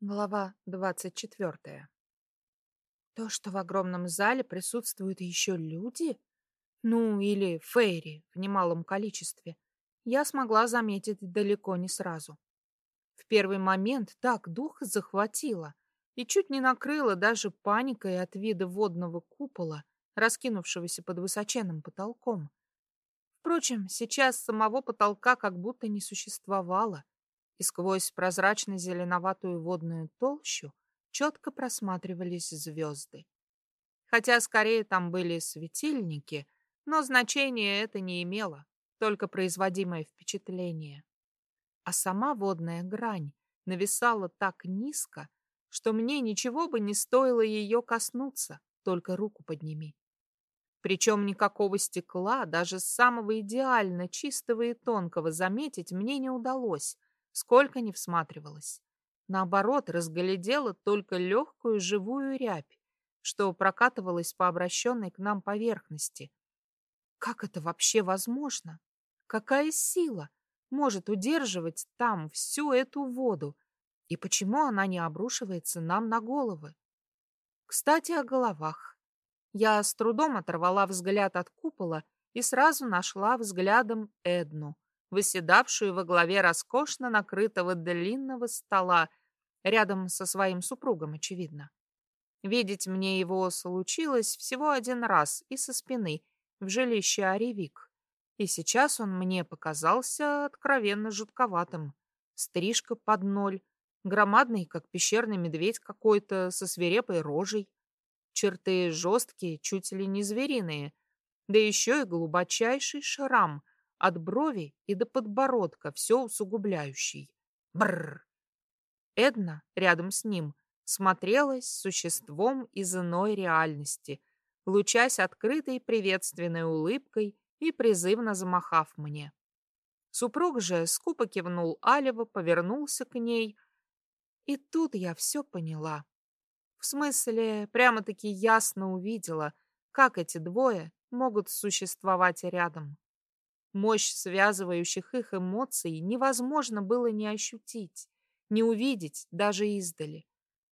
Глава двадцать четвертая. То, что в огромном зале присутствуют еще люди, ну или фейри в немалом количестве, я смогла заметить далеко не сразу. В первый момент так дух захватило и чуть не накрыло даже паникой от вида водного купола, раскинувшегося под высоченным потолком. Впрочем, сейчас самого потолка как будто не существовало, и сквозь прозрачно-зеленоватую водную толщу четко просматривались звезды. Хотя скорее там были светильники, но значения это не имело, только производимое впечатление. А сама водная грань нависала так низко, что мне ничего бы не стоило ее коснуться, только руку подними. Причем никакого стекла, даже самого идеально чистого и тонкого, заметить мне не удалось, сколько ни всматривалась. Наоборот, разглядела только легкую живую рябь, что прокатывалась по обращенной к нам поверхности. Как это вообще возможно? Какая сила может удерживать там всю эту воду? И почему она не обрушивается нам на головы? Кстати, о головах. Я с трудом оторвала взгляд от купола и сразу нашла взглядом Эдну — выседавшую во главе роскошно накрытого длинного стола, рядом со своим супругом, очевидно. Видеть мне его случилось всего один раз и со спины, в жилище Оревик. И сейчас он мне показался откровенно жутковатым. Стрижка под ноль, громадный, как пещерный медведь какой-то, со свирепой рожей. Черты жесткие, чуть ли не звериные, да еще и глубочайший шрам, от брови и до подбородка, все усугубляющий. Бррр. Эдна рядом с ним смотрелась существом из иной реальности, лучась открытой приветственной улыбкой и призывно замахав мне. Супруг же скупо кивнул Алева, повернулся к ней, и тут я все поняла. В смысле, прямо-таки ясно увидела, как эти двое могут существовать рядом. Мощь связывающих их эмоций невозможно было не ощутить, не увидеть даже издали.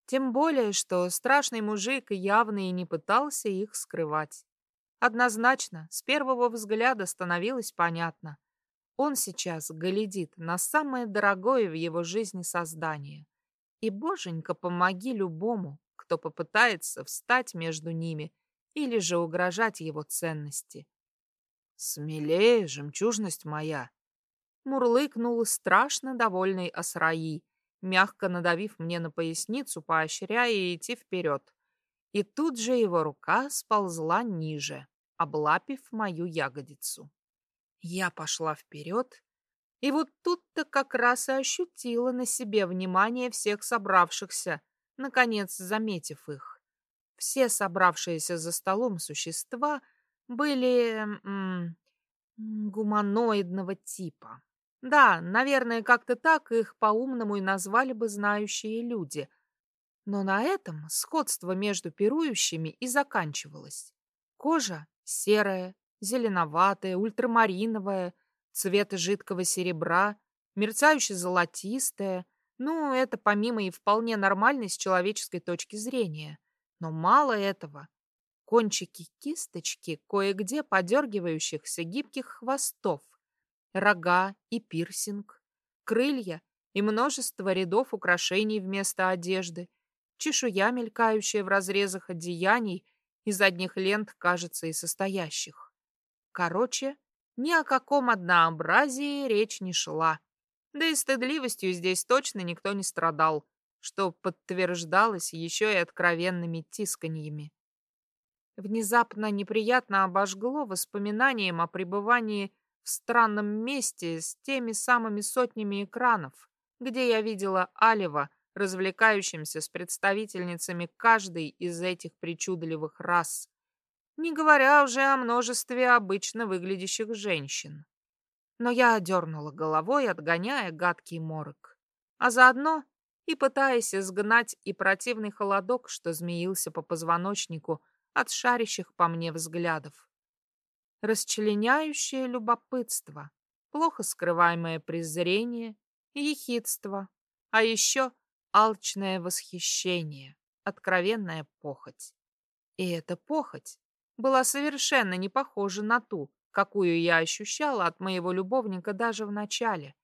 Тем более, что страшный мужик явно и не пытался их скрывать. Однозначно, с первого взгляда становилось понятно. Он сейчас глядит на самое дорогое в его жизни создание. И, боженька, помоги любому, кто попытается встать между ними или же угрожать его ценности. «Смелее, жемчужность моя!» Мурлыкнул страшно довольный Асраи, мягко надавив мне на поясницу, поощряя идти вперед. И тут же его рука сползла ниже, облапив мою ягодицу. Я пошла вперед, и вот тут-то как раз и ощутила на себе внимание всех собравшихся, наконец заметив их. Все собравшиеся за столом существа — были гуманоидного типа. Да, наверное, как-то так их по-умному и назвали бы знающие люди. Но на этом сходство между пирующими и заканчивалось. Кожа серая, зеленоватая, ультрамариновая, цвета жидкого серебра, мерцающе золотистая. Ну, это помимо и вполне нормальной с человеческой точки зрения. Но мало этого кончики кисточки кое-где подергивающихся гибких хвостов, рога и пирсинг, крылья и множество рядов украшений вместо одежды, чешуя, мелькающая в разрезах одеяний из одних лент, кажется, и состоящих. Короче, ни о каком однообразии речь не шла. Да и стыдливостью здесь точно никто не страдал, что подтверждалось еще и откровенными тисканьями. Внезапно неприятно обожгло воспоминанием о пребывании в странном месте с теми самыми сотнями экранов, где я видела Алева, развлекающимся с представительницами каждой из этих причудливых рас, не говоря уже о множестве обычно выглядящих женщин. Но я одернула головой, отгоняя гадкий морок, а заодно и пытаясь изгнать и противный холодок, что змеился по позвоночнику, от шарящих по мне взглядов. Расчленяющее любопытство, плохо скрываемое презрение и ехидство, а еще алчное восхищение, откровенная похоть. И эта похоть была совершенно не похожа на ту, какую я ощущала от моего любовника даже в начале.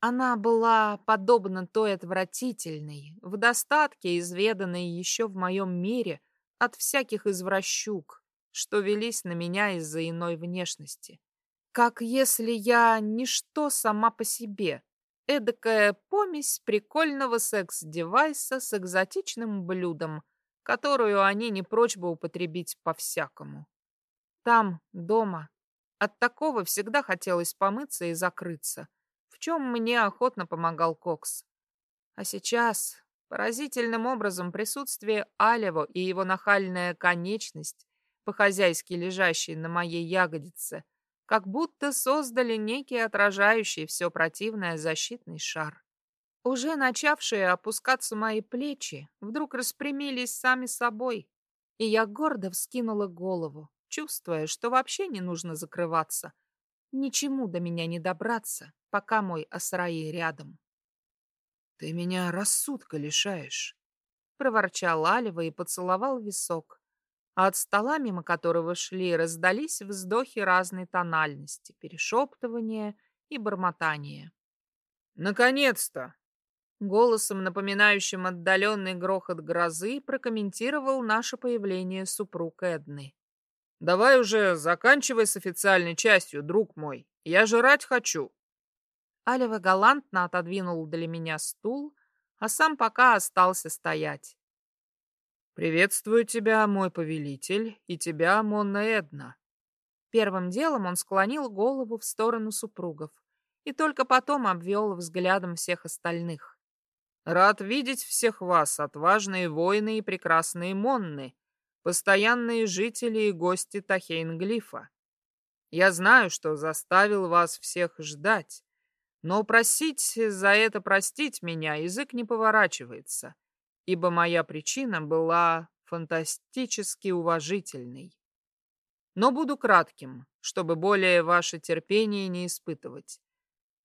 Она была подобна той отвратительной, в достатке изведанной еще в моем мире от всяких извращук, что велись на меня из-за иной внешности. Как если я ничто сама по себе, эдакая помесь прикольного секс-девайса с экзотичным блюдом, которую они не прочь бы употребить по-всякому. Там, дома, от такого всегда хотелось помыться и закрыться, в чем мне охотно помогал Кокс. А сейчас поразительным образом присутствие Алево и его нахальная конечность, по-хозяйски лежащей на моей ягодице, как будто создали некий отражающий все противное защитный шар. Уже начавшие опускаться мои плечи вдруг распрямились сами собой, и я гордо вскинула голову, чувствуя, что вообще не нужно закрываться. Ничему до меня не добраться, пока мой Асраи рядом. — Ты меня рассудка лишаешь, — проворчал Алева и поцеловал висок, а от стола, мимо которого шли, раздались вздохи разной тональности, перешептывания и бормотания. «Наконец-то!» Голосом, напоминающим отдаленный грохот грозы, прокомментировал наше появление супруг Эдны. «Давай уже заканчивай с официальной частью, друг мой. Я жрать хочу». Алева галантно отодвинул для меня стул, а сам пока остался стоять. «Приветствую тебя, мой повелитель, и тебя, Монна Эдна». Первым делом он склонил голову в сторону супругов и только потом обвел взглядом всех остальных. «Рад видеть всех вас, отважные воины и прекрасные Монны, постоянные жители и гости Тахейнглифа. Я знаю, что заставил вас всех ждать, но просить за это простить меня язык не поворачивается» ибо моя причина была фантастически уважительной. Но буду кратким, чтобы более ваше терпение не испытывать.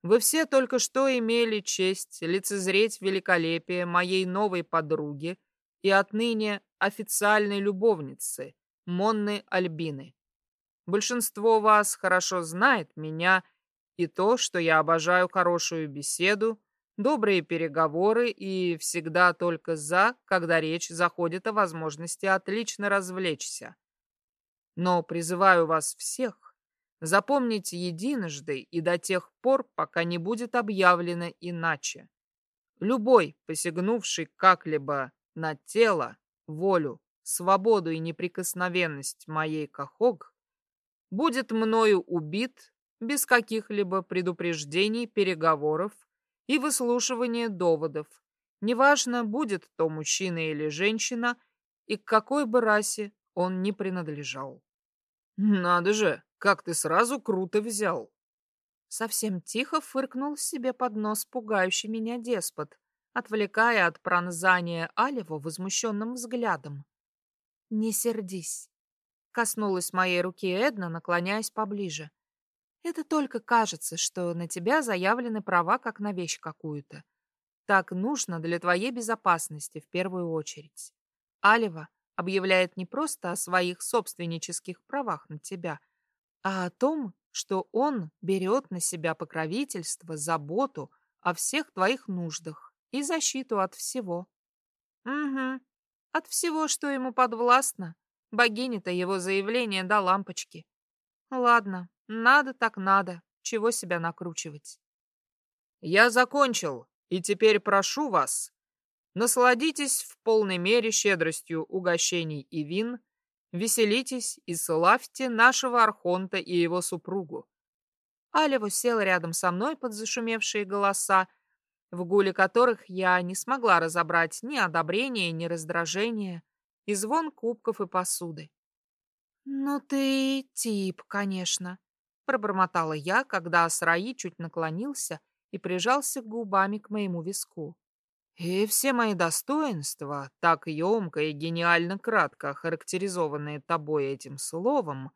Вы все только что имели честь лицезреть великолепие моей новой подруги и отныне официальной любовницы Монны Альбины. Большинство вас хорошо знает меня и то, что я обожаю хорошую беседу добрые переговоры и всегда только за, когда речь заходит о возможности отлично развлечься. Но призываю вас всех запомнить единожды и до тех пор, пока не будет объявлено иначе. Любой, посягнувший как-либо на тело, волю, свободу и неприкосновенность моей Кахог, будет мною убит без каких-либо предупреждений, переговоров и выслушивание доводов. Неважно, будет то мужчина или женщина, и к какой бы расе он ни принадлежал. «Надо же, как ты сразу круто взял!» Совсем тихо фыркнул себе под нос пугающий меня деспот, отвлекая от пронзания Алева возмущенным взглядом. «Не сердись», — коснулась моей руки Эдна, наклоняясь поближе. Это только кажется, что на тебя заявлены права как на вещь какую-то. Так нужно для твоей безопасности в первую очередь. Алева объявляет не просто о своих собственнических правах на тебя, а о том, что он берет на себя покровительство, заботу о всех твоих нуждах и защиту от всего. Угу, от всего, что ему подвластно. Богиня-то его заявление до лампочки. Ладно, надо так надо. Чего себя накручивать? Я закончил, и теперь прошу вас, насладитесь в полной мере щедростью угощений и вин, веселитесь и славьте нашего Архонта и его супругу. Алева сел рядом со мной под зашумевшие голоса, в гуле которых я не смогла разобрать ни одобрения, ни раздражения, и звон кубков и посуды. «Ну ты тип, конечно», пробормотала я, когда Асраи чуть наклонился и прижался губами к моему виску. И все мои достоинства, так емко и гениально кратко характеризованные тобой этим словом,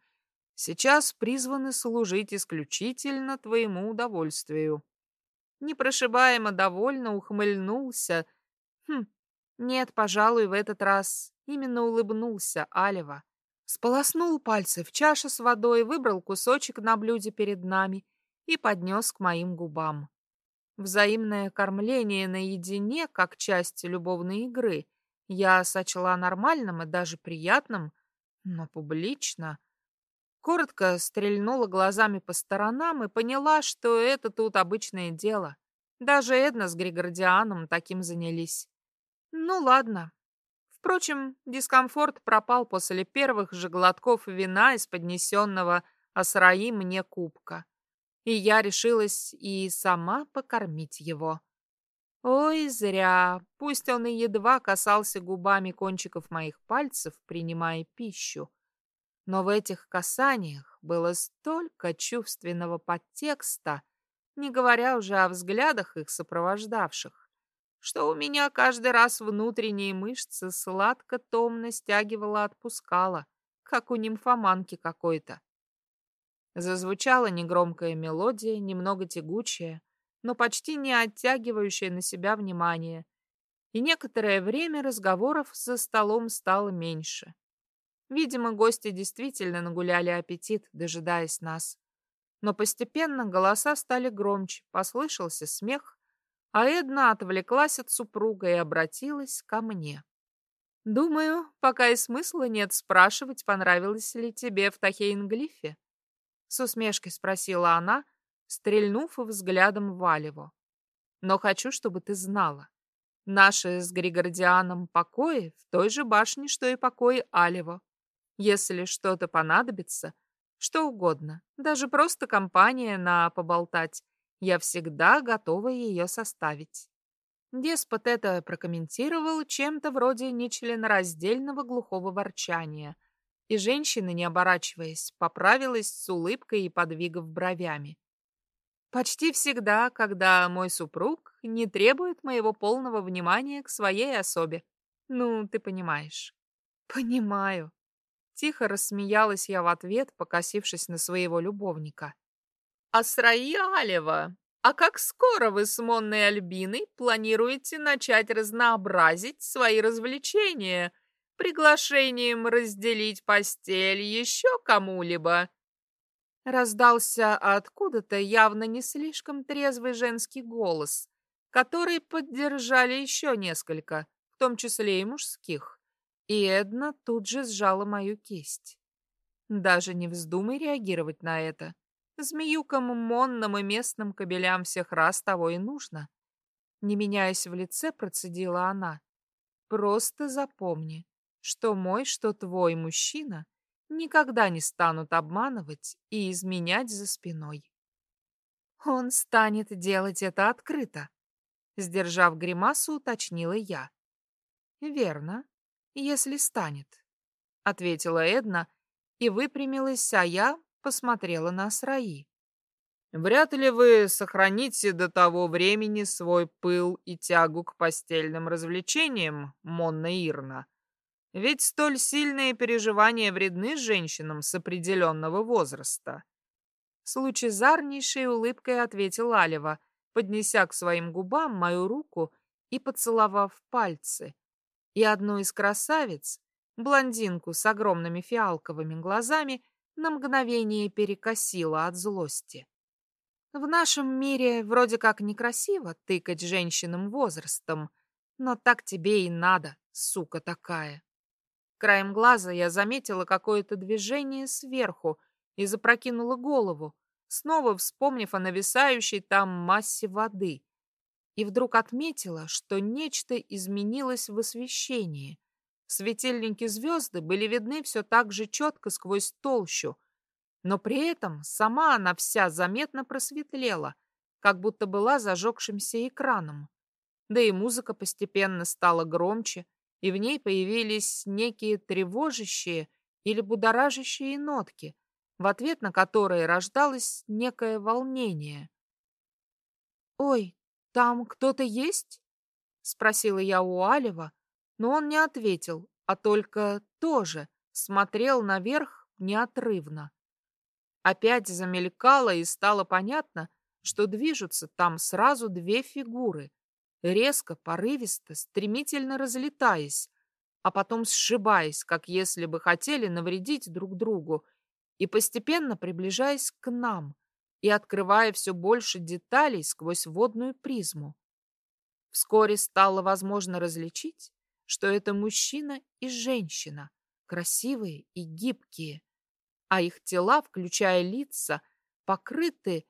сейчас призваны служить исключительно твоему удовольствию. Непрошибаемо довольно ухмыльнулся, Хм, нет, пожалуй, в этот раз именно улыбнулся Алева. Сполоснул пальцы в чаше с водой, выбрал кусочек на блюде перед нами и поднес к моим губам. Взаимное кормление наедине, как часть любовной игры, я сочла нормальным и даже приятным, но публично. Коротко стрельнула глазами по сторонам и поняла, что это тут обычное дело. Даже Эдна с Григордианом таким занялись. Ну ладно. Впрочем, дискомфорт пропал после первых же глотков вина из поднесенного Асраи мне кубка и я решилась и сама покормить его. Ой, зря, пусть он и едва касался губами кончиков моих пальцев, принимая пищу. Но в этих касаниях было столько чувственного подтекста, не говоря уже о взглядах их сопровождавших, что у меня каждый раз внутренние мышцы сладко-томно стягивала-отпускала, как у нимфоманки какой-то. Зазвучала негромкая мелодия, немного тягучая, но почти не оттягивающая на себя внимание. И некоторое время разговоров за столом стало меньше. Видимо, гости действительно нагуляли аппетит, дожидаясь нас. Но постепенно голоса стали громче, послышался смех, а Эдна отвлеклась от супруга и обратилась ко мне. «Думаю, пока и смысла нет спрашивать, понравилось ли тебе в Тахейнглифе. С усмешкой спросила она, стрельнув взглядом в Алеву. Но хочу, чтобы ты знала. Наши с Григордианом покои в той же башне, что и покои Алево. Если что-то понадобится, что угодно, даже просто компания на поболтать, я всегда готова ее составить. Деспот это прокомментировал чем-то вроде нечленораздельного глухого ворчания — и женщина, не оборачиваясь, поправилась с улыбкой и подвигав бровями. Почти всегда, когда мой супруг не требует моего полного внимания к своей особе. Ну, ты понимаешь. Понимаю. Тихо рассмеялась я в ответ, покосившись на своего любовника. «Асраилева, а как скоро вы с Монной Альбиной планируете начать разнообразить свои развлечения?» приглашением разделить постель еще кому-либо. Раздался откуда-то явно не слишком трезвый женский голос, который поддержали еще несколько, в том числе и мужских. И Эдна тут же сжала мою кисть. Даже не вздумай реагировать на это. Змеюкам, монным и местным кобелям всех раз того и нужно. Не меняясь в лице, процедила она. Просто запомни, что мой, что твой мужчина никогда не станут обманывать и изменять за спиной. Он станет делать это открыто, сдержав гримасу, уточнила я. Верно, если станет, ответила Эдна и выпрямилась, а я посмотрела на Сраи. Вряд ли вы сохраните до того времени свой пыл и тягу к постельным развлечениям, Монна Ирна, ведь столь сильные переживания вредны женщинам с определенного возраста. С лучезарнейшей улыбкой ответил Алева, поднеся к своим губам мою руку и поцеловав пальцы. И одну из красавиц, блондинку с огромными фиалковыми глазами, на мгновение перекосила от злости. В нашем мире вроде как некрасиво тыкать женщинам возрастом, но так тебе и надо, сука такая. Краем глаза я заметила какое-то движение сверху и запрокинула голову, снова вспомнив о нависающей там массе воды. И вдруг отметила, что нечто изменилось в освещении. Светильники звезды были видны все так же четко сквозь толщу, но при этом сама она вся заметно просветлела, как будто была зажегшимся экраном. Да и музыка постепенно стала громче, и в ней появились некие тревожащие или будоражащие нотки, в ответ на которые рождалось некое волнение. «Ой, там кто-то есть?» — спросила я у Алева, но он не ответил, а только тоже смотрел наверх неотрывно. Опять замелькало и стало понятно, что движутся там сразу две фигуры, резко, порывисто, стремительно разлетаясь, а потом сшибаясь, как если бы хотели навредить друг другу, и постепенно приближаясь к нам и открывая все больше деталей сквозь водную призму. Вскоре стало возможно различить, что это мужчина и женщина, красивые и гибкие, а их тела, включая лица, покрыты,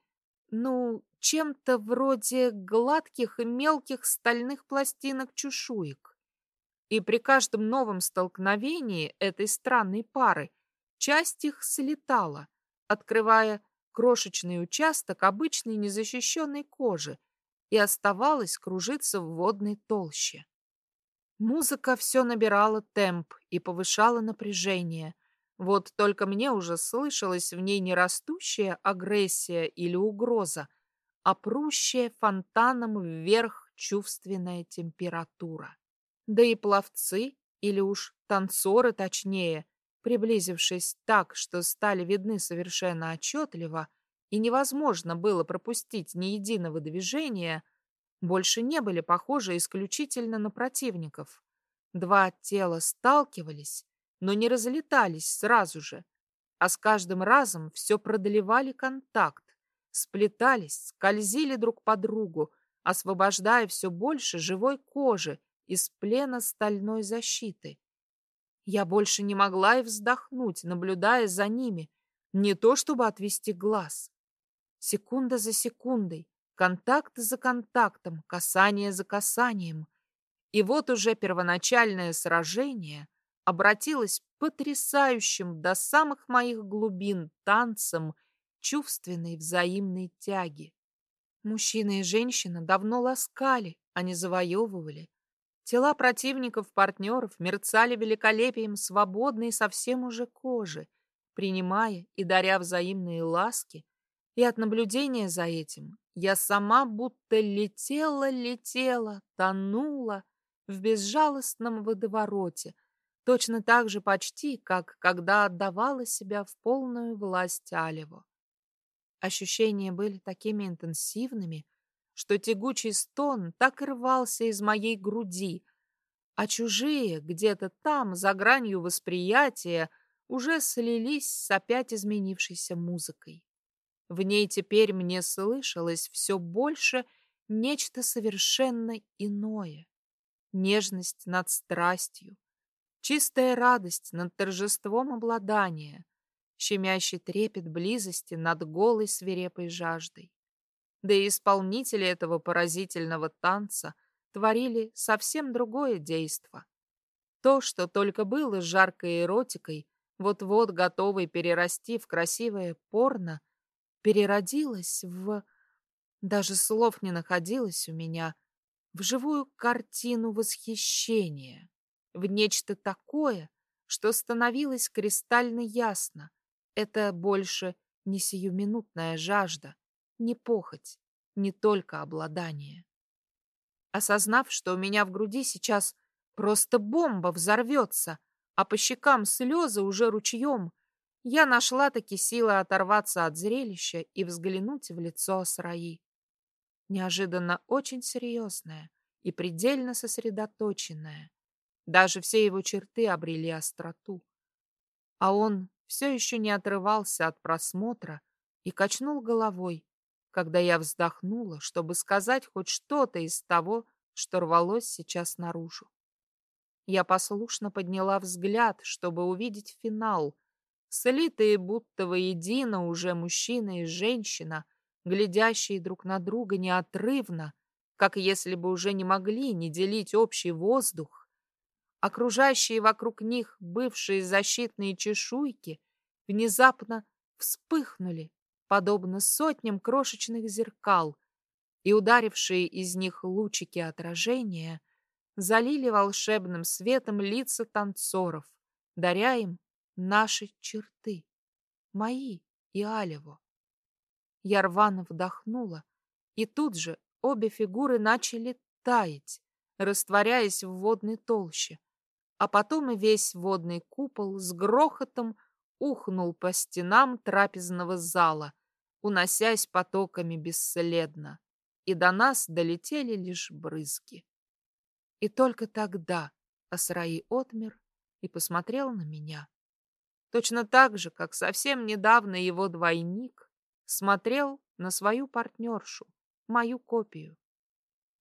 ну, чем-то вроде гладких и мелких стальных пластинок чешуек. И при каждом новом столкновении этой странной пары часть их слетала, открывая крошечный участок обычной незащищенной кожи и оставалась кружиться в водной толще. Музыка все набирала темп и повышала напряжение. Вот только мне уже слышалась в ней не растущая агрессия или угроза, а прущая фонтаном вверх чувственная температура. Да и пловцы, или уж танцоры точнее, приблизившись так, что стали видны совершенно отчетливо, и невозможно было пропустить ни единого движения, больше не были похожи исключительно на противников. Два тела сталкивались, но не разлетались сразу же, а с каждым разом все продлевали контакт, сплетались, скользили друг по другу, освобождая все больше живой кожи из плена стальной защиты. Я больше не могла и вздохнуть, наблюдая за ними, не то чтобы отвести глаз. Секунда за секундой, контакт за контактом, касание за касанием. И вот уже первоначальное сражение обратилось потрясающим до самых моих глубин танцем чувственной взаимной тяги. Мужчина и женщина давно ласкали, а не завоевывали. Тела противников-партнеров мерцали великолепием свободной совсем уже кожи, принимая и даря взаимные ласки, и от наблюдения за этим я сама будто летела-летела, тонула в безжалостном водовороте, точно так же почти, как когда отдавала себя в полную власть Алеву. Ощущения были такими интенсивными, что тягучий стон так рвался из моей груди, а чужие где-то там, за гранью восприятия, уже слились с опять изменившейся музыкой. В ней теперь мне слышалось все больше нечто совершенно иное. Нежность над страстью, чистая радость над торжеством обладания, щемящий трепет близости над голой свирепой жаждой. Да и исполнители этого поразительного танца творили совсем другое действо. То, что только было жаркой эротикой, вот-вот готовой перерасти в красивое порно, переродилось в... Даже слов не находилось у меня, в живую картину восхищения, в нечто такое, что становилось кристально ясно. Это больше не сиюминутная жажда, не похоть, не только обладание. Осознав, что у меня в груди сейчас просто бомба взорвется, а по щекам слезы уже ручьем, я нашла таки силы оторваться от зрелища и взглянуть в лицо Асраи. Неожиданно очень серьезное и предельно сосредоточенное. Даже все его черты обрели остроту. А он все еще не отрывался от просмотра и качнул головой, когда я вздохнула, чтобы сказать хоть что-то из того, что рвалось сейчас наружу. Я послушно подняла взгляд, чтобы увидеть финал. Слитые будто воедино уже мужчина и женщина, глядящие друг на друга неотрывно, как если бы уже не могли не делить общий воздух. Окружающие вокруг них бывшие защитные чешуйки внезапно вспыхнули, подобно сотням крошечных зеркал, и ударившие из них лучики отражения залили волшебным светом лица танцоров, даря им наши черты, мои и Алево. Я рвано вдохнула, и тут же обе фигуры начали таять, растворяясь в водной толще, а потом и весь водный купол с грохотом ухнул по стенам трапезного зала, уносясь потоками бесследно. и до нас долетели лишь брызги. И только тогда Асраи отмер и посмотрел на меня. Точно так же, как совсем недавно его двойник смотрел на свою партнершу, мою копию,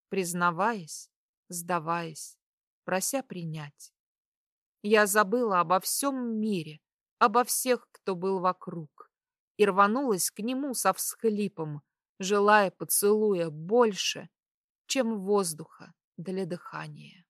признаваясь, сдаваясь, прося принять. Я забыла обо всем мире, обо всех, кто был вокруг, и рванулась к нему со всхлипом, желая поцелуя больше, чем воздуха для дыхания.